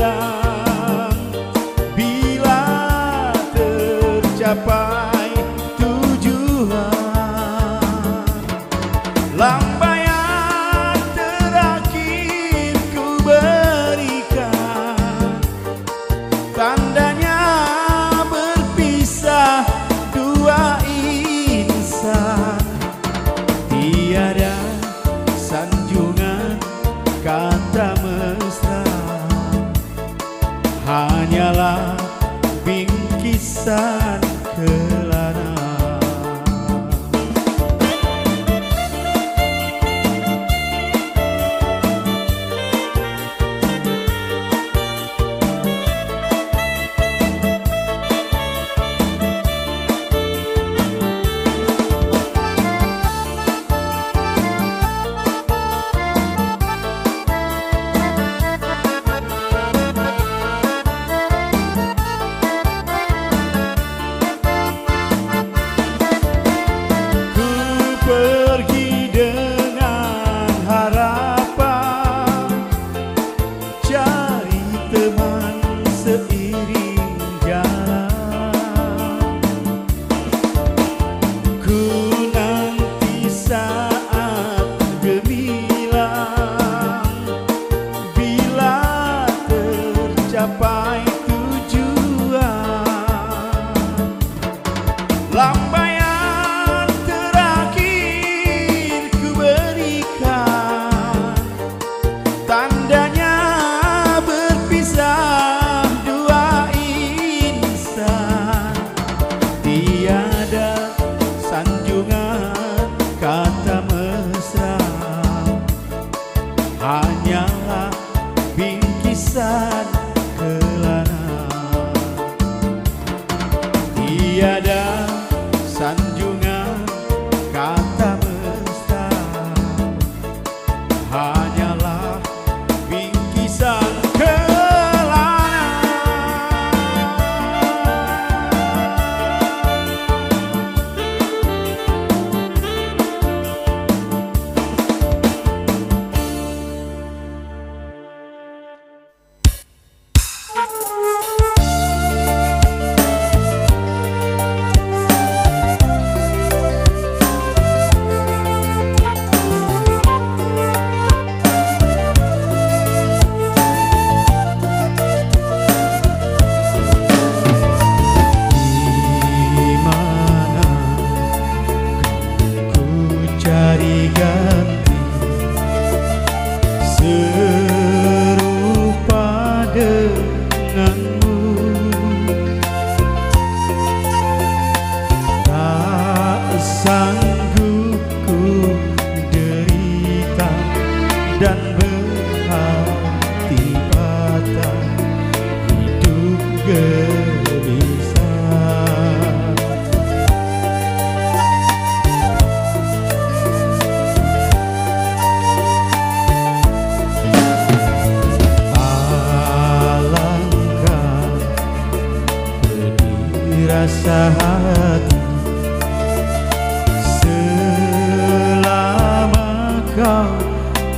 love.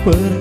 whisper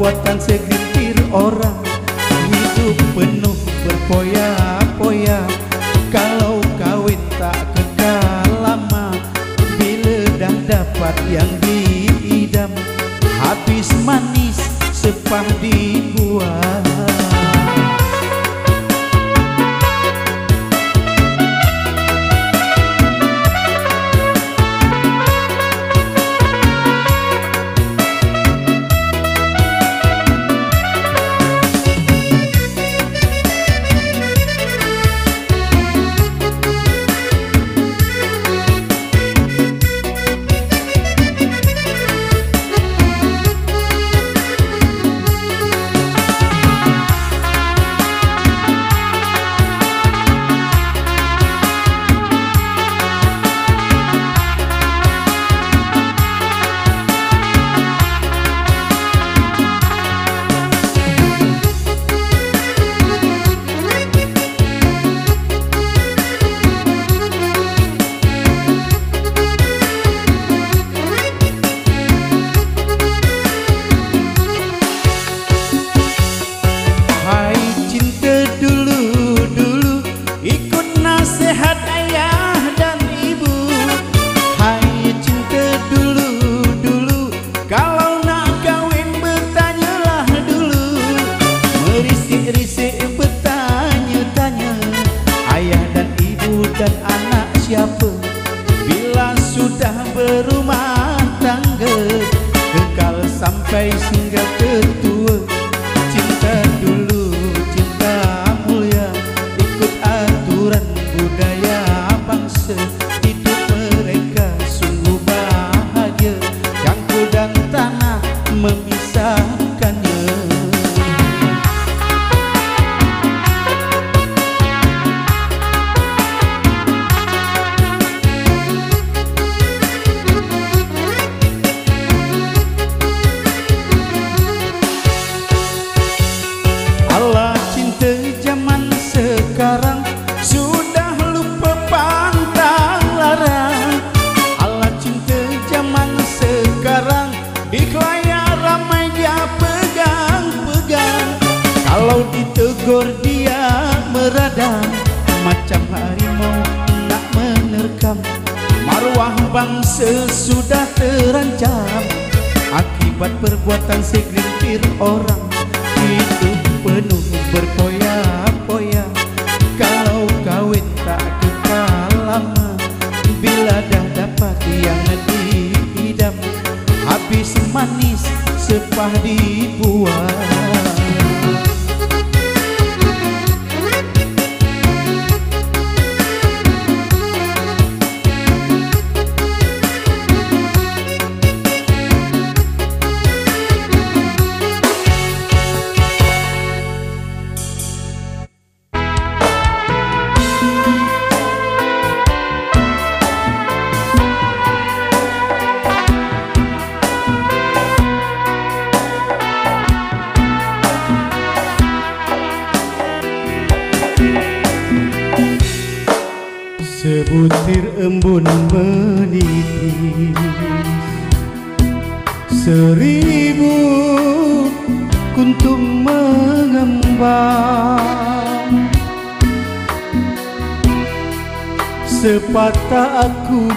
Perbuatan segelintir orang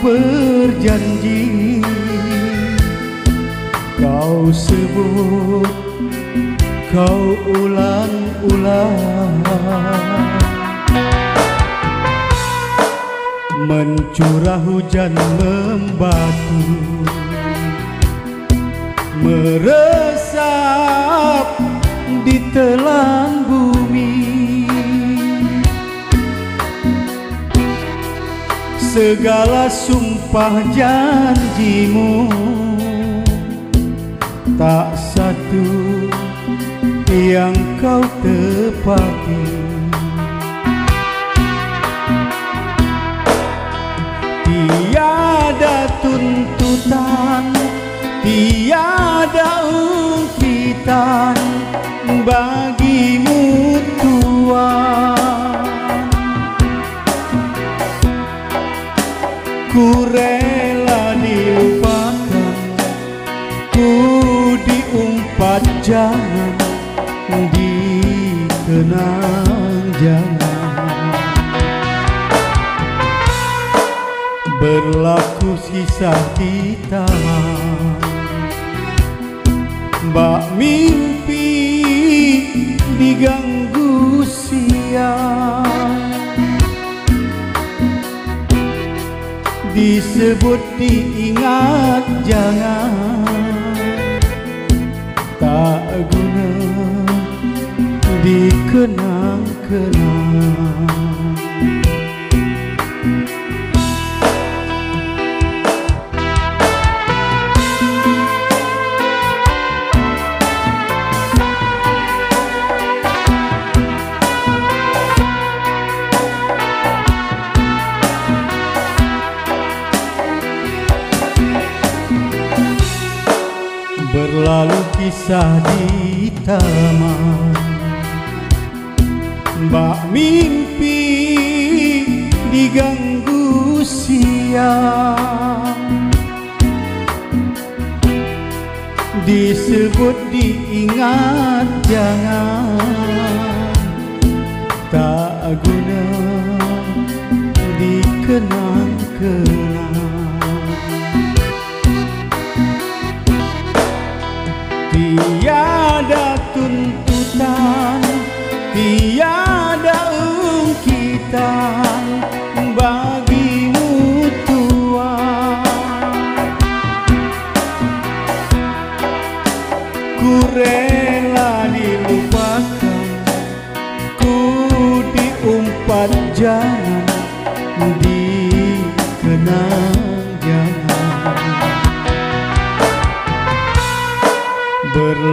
berjanji. sumpah janjimu. Tak jangan dikenang jangan Berlaku sisa kita. Mbak mimpi diganggu siang Disebut diingat jangan dikenang-kenang.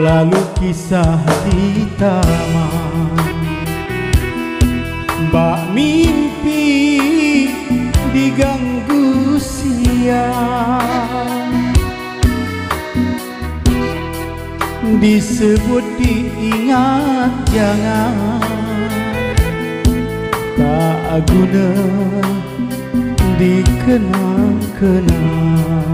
Berlalu kisah di taman Bak mimpi diganggu siang Disebut diingat jangan. Tak guna dikenang-kenang.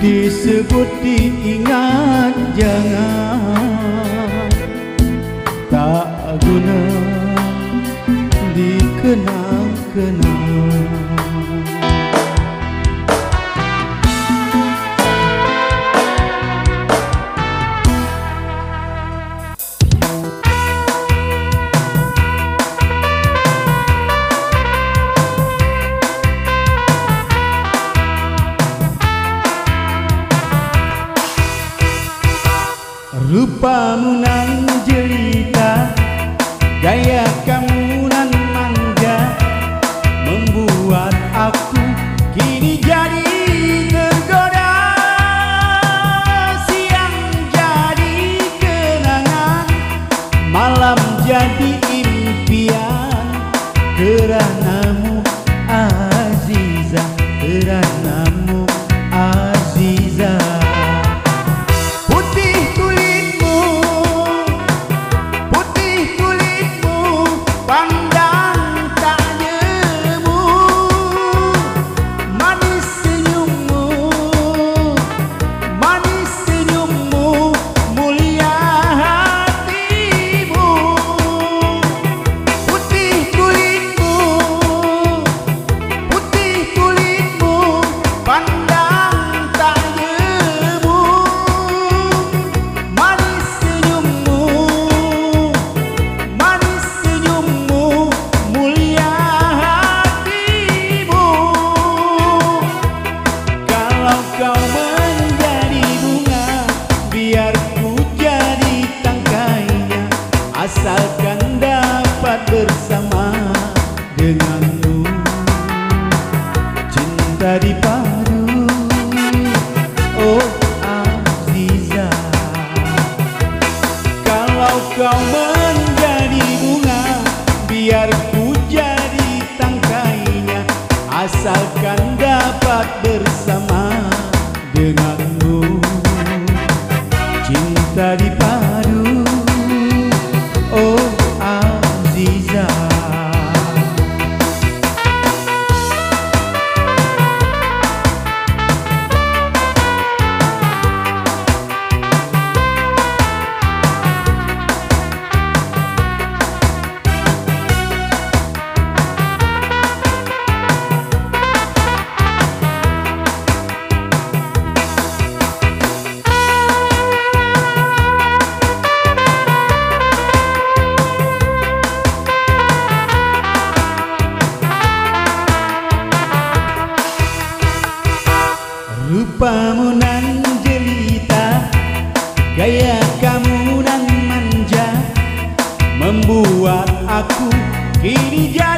disebut diingat jangan tak guna dikenang kenang Gaya kamu dan manja Membuat aku kini jauh.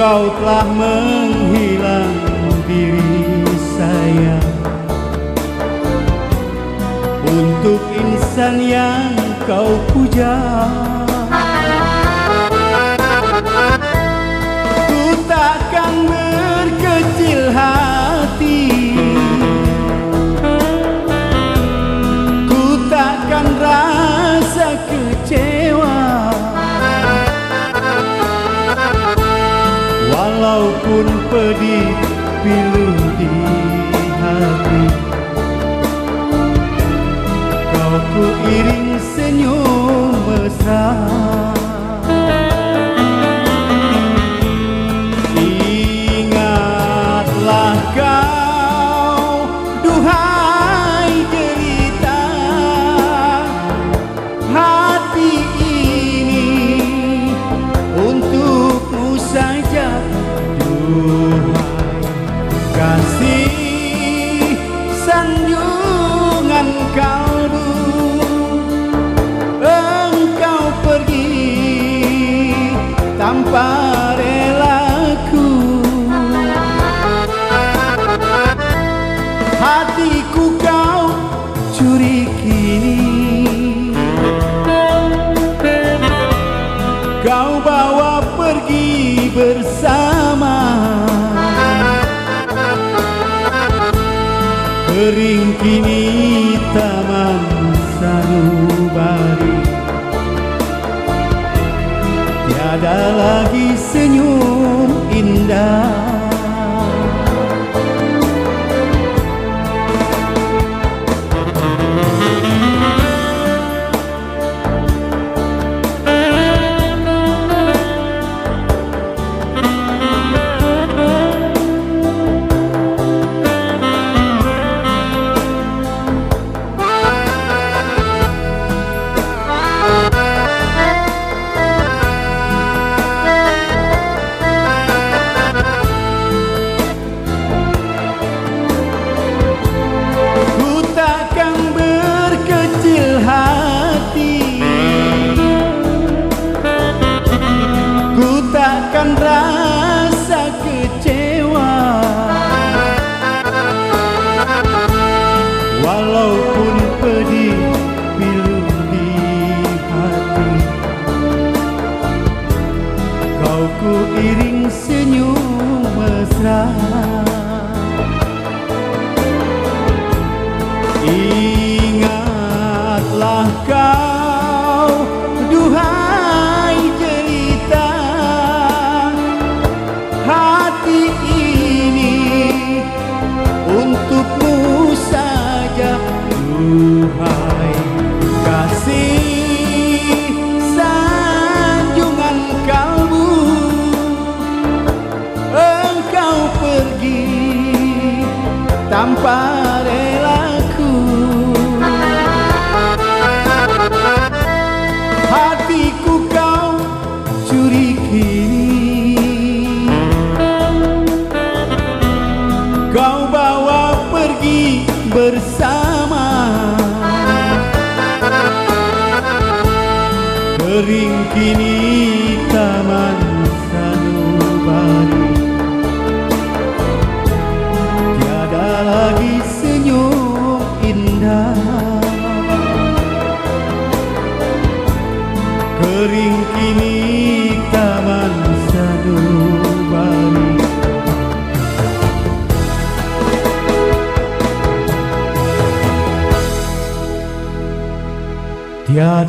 kau telah menghilang diri saya. Untuk insan yang kau puja pun pedih pilu di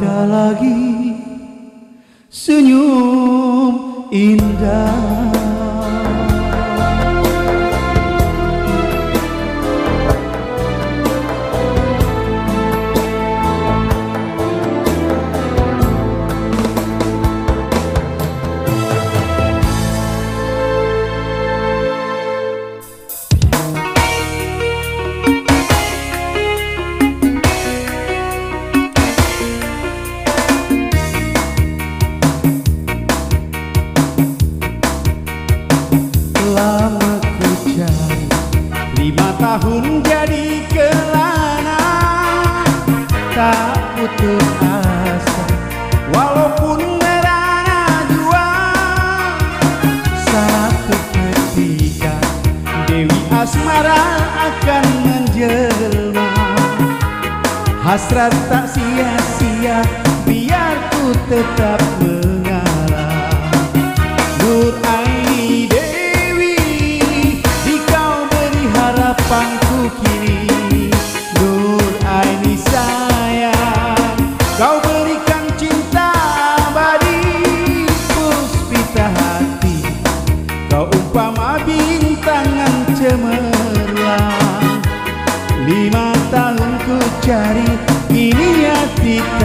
ada lagi. Senyum. asmara akan menjelma Hasrat tak sia-sia biar ku tetap mengarah. Nur Aini Dewi di kau beri harapan cari ini hatiku.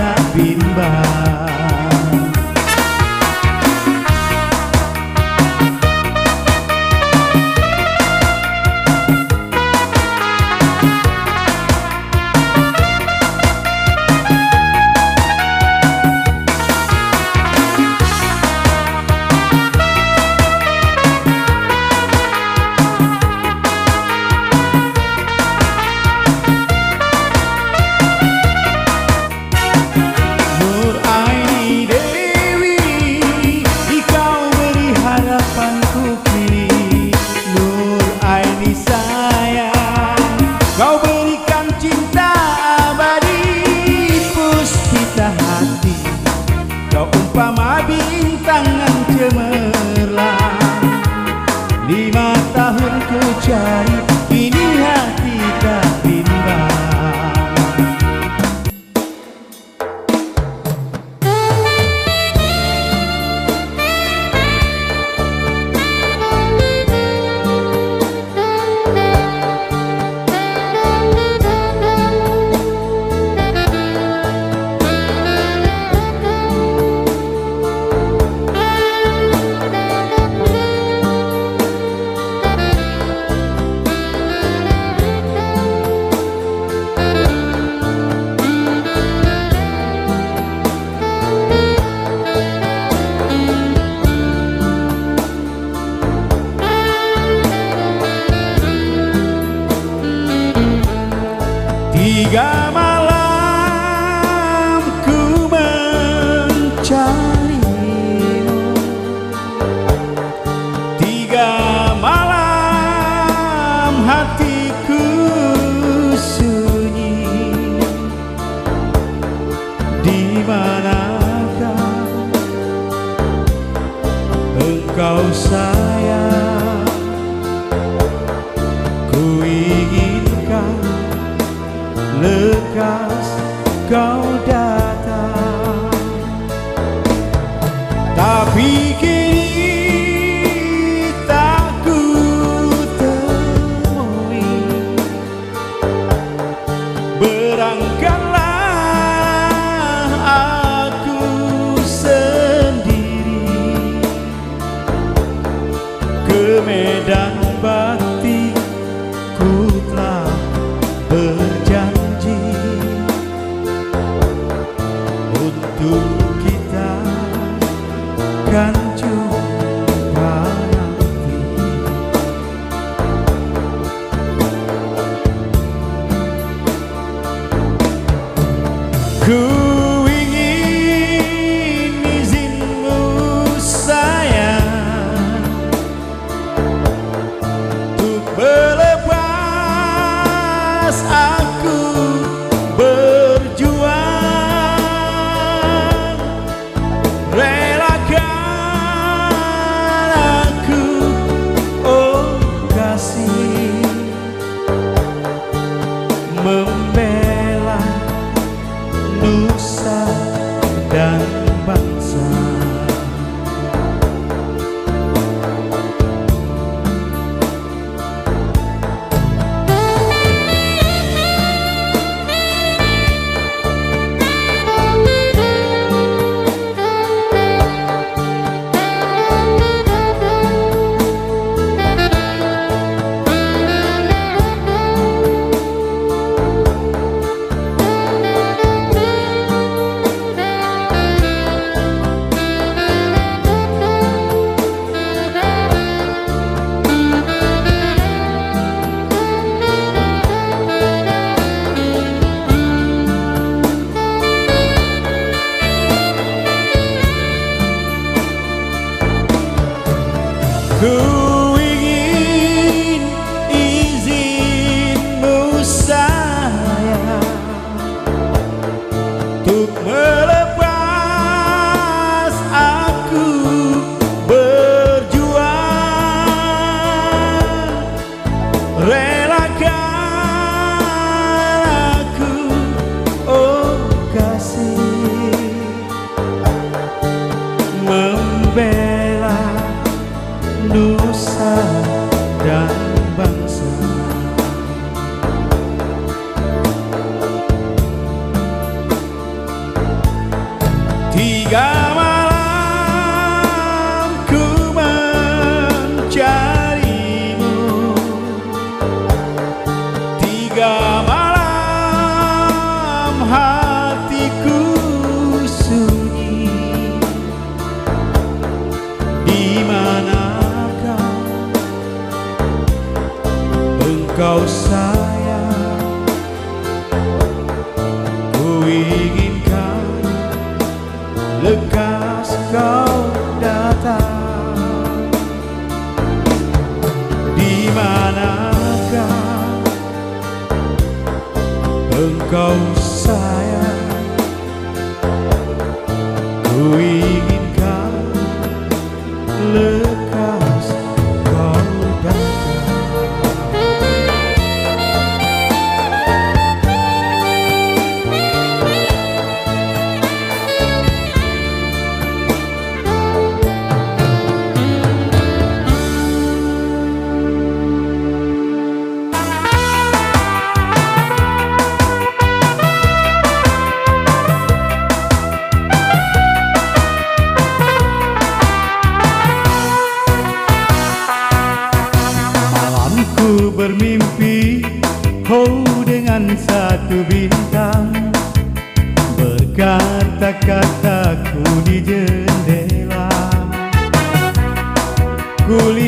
Ku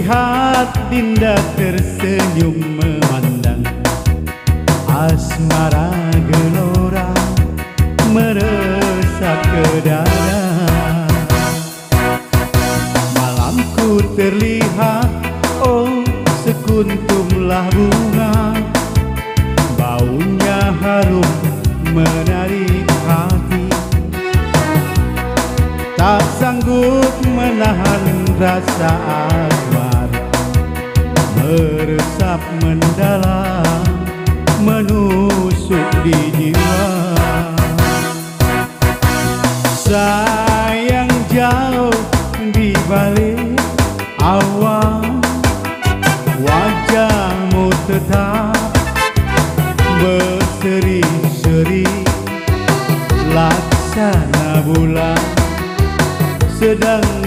Kulihat Dinda tersenyum memandang. Asmara gelora meresap ke dada Malamku terlihat oh sekuntumlah bunga. Baunya harum menarik hati. Tak sanggup menahan rasa asmar Meresap mendalam menusuk di jiwa. Sayang jauh di balik awan Wajahmu tetap berseri-seri. Laksana bulan sedang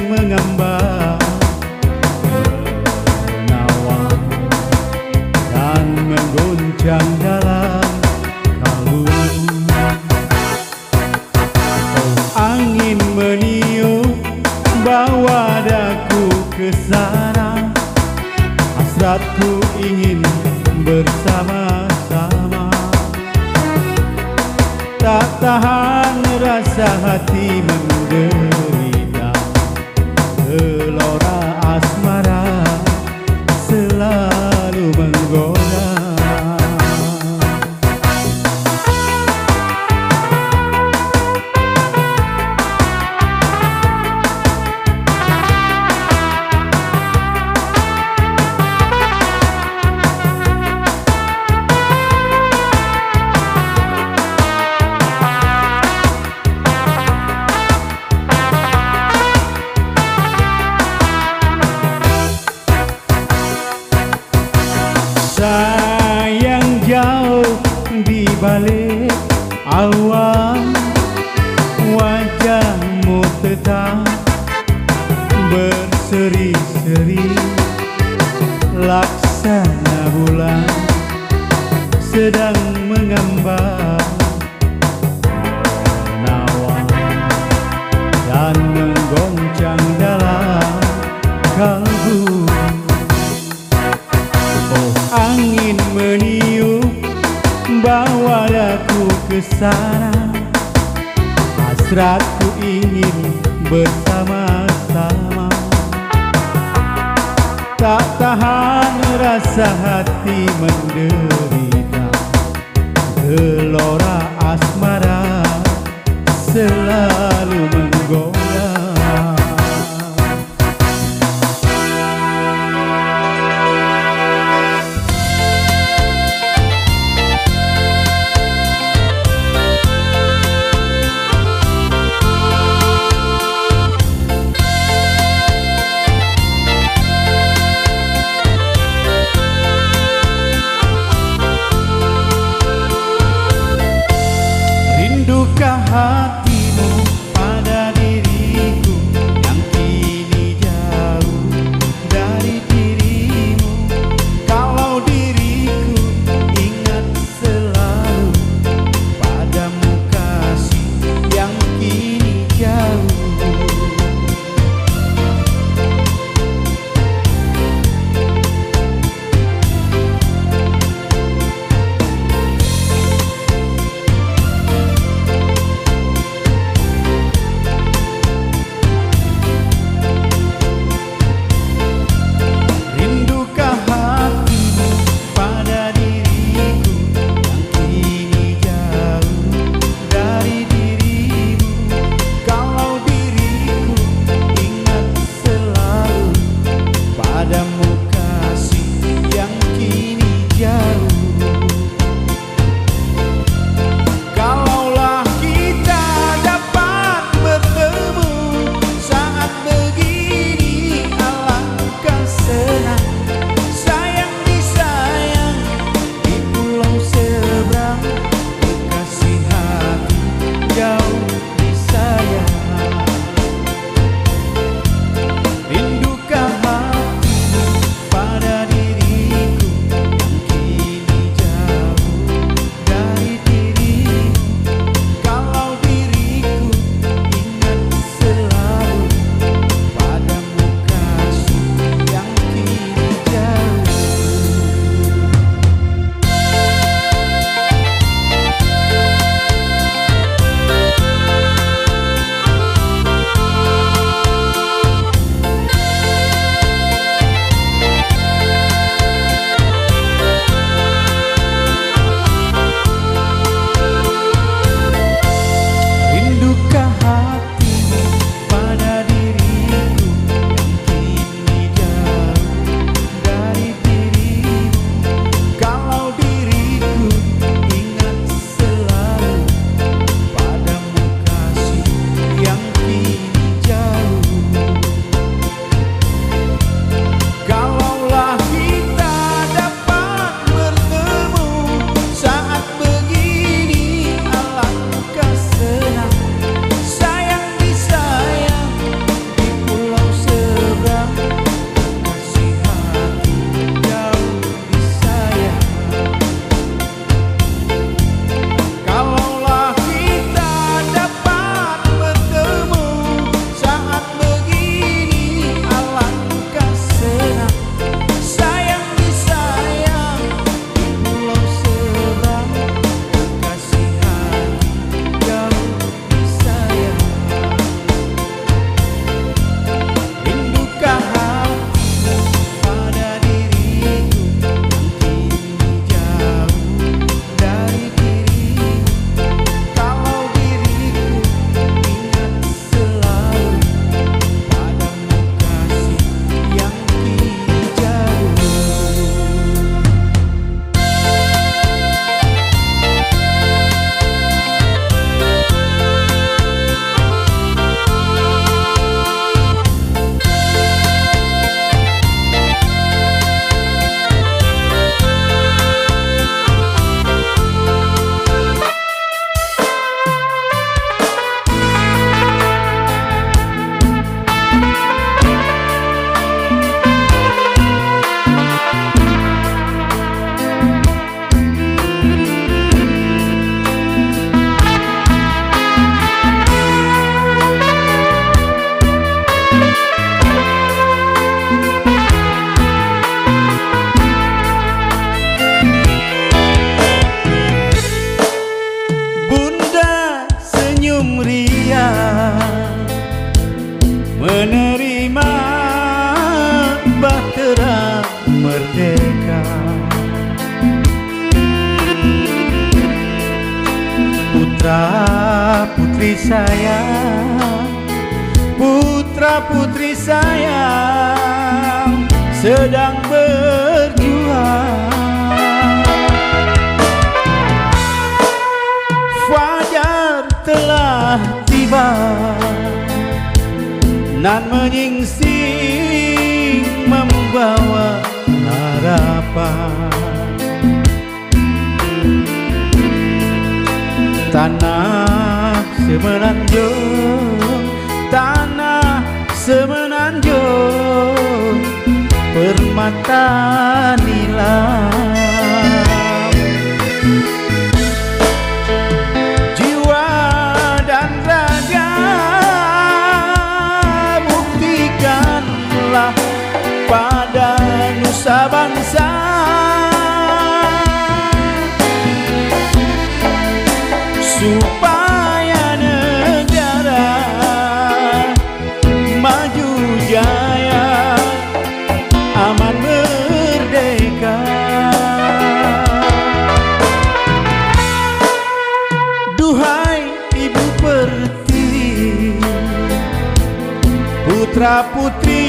putri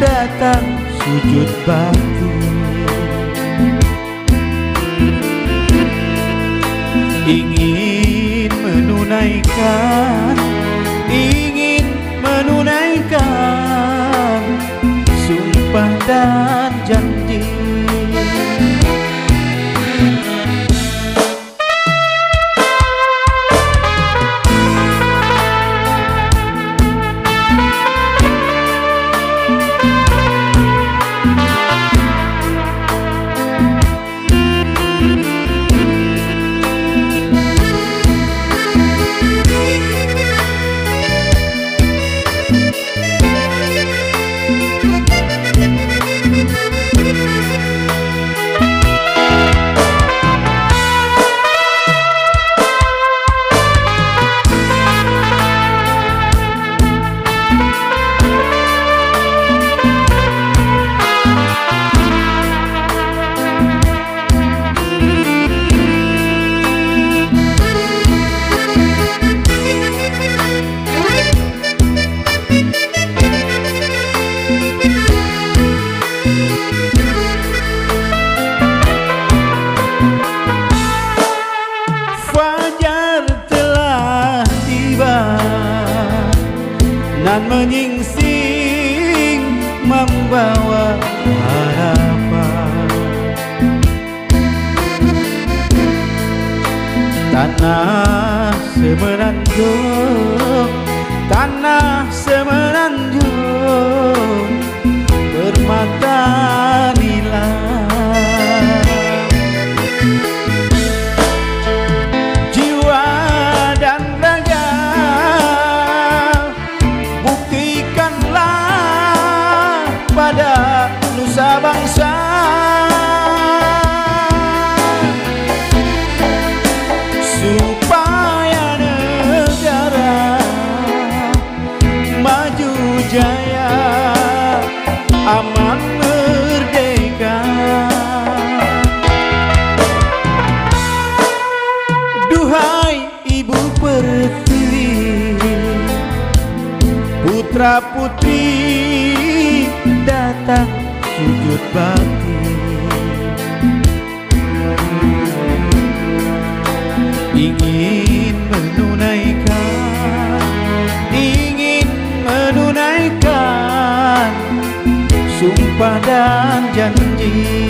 datang sujud batu Ingin menunaikan Ingin menunaikan Sumpah dan janji tanah semenanjung tanah ดานยันยี